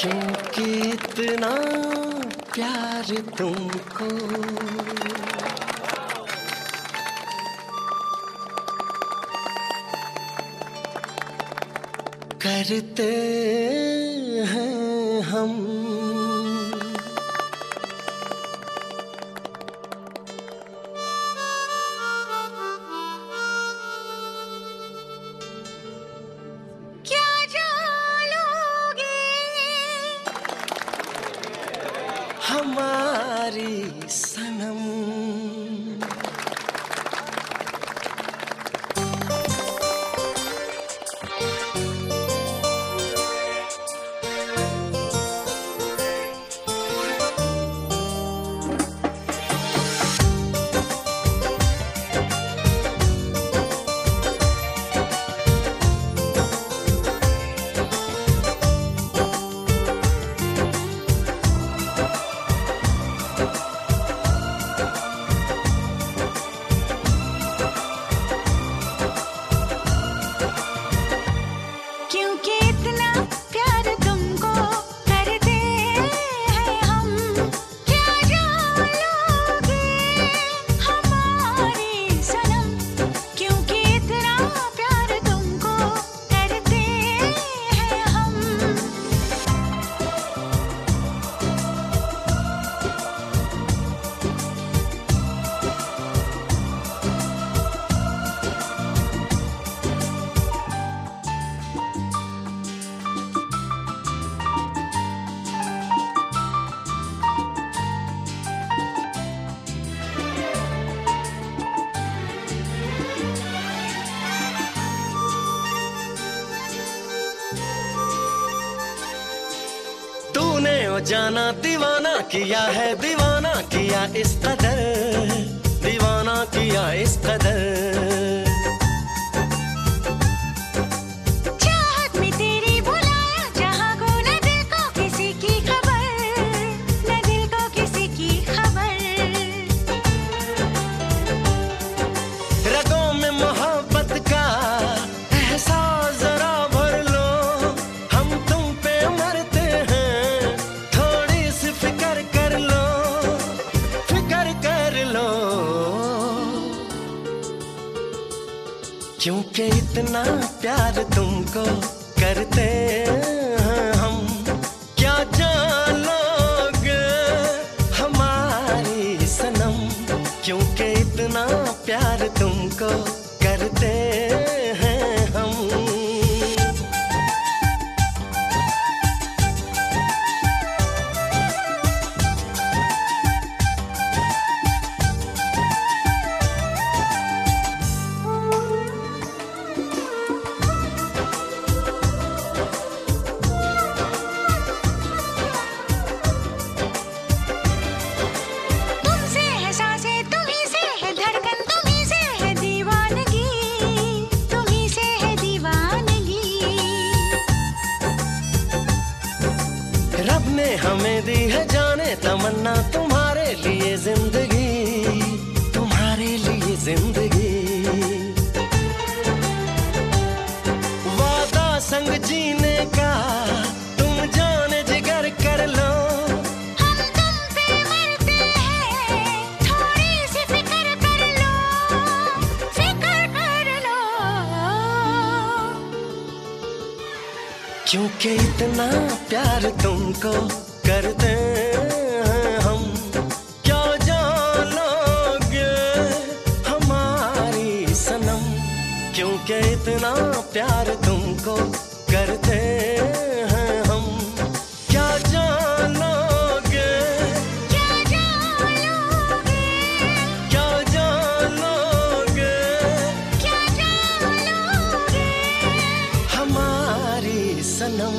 क्योंकि इतना प्यार तुमको। करते हमारी सनम you give जाना दीवाना किया है दीवाना किया इस कदर। क्योंकि इतना प्यार तुमको करते हैं हम। क्या जानोगे हमारी सनम? क्योंकि इतना प्यार तुमको हमें दी है जाने तमन्ना तुम्हारे लिए ज़िंदगी। तुम्हारे लिए ज़िंदगी। वादा संग जीने का तुम जाने जिगर कर लो। हम तुम पे मरते हैं थोड़ी सी फ़िक्र कर लो फ़िक्र कर लो। क्योंकि इतना प्यार तुमको करते हैं हम। क्या जानोगे हमारी सनम? क्योंकि इतना प्यार तुमको करते हैं हम। क्या जानोगे क्या जानोगे क्या जानोगे क्या जानोगे हमारी सनम।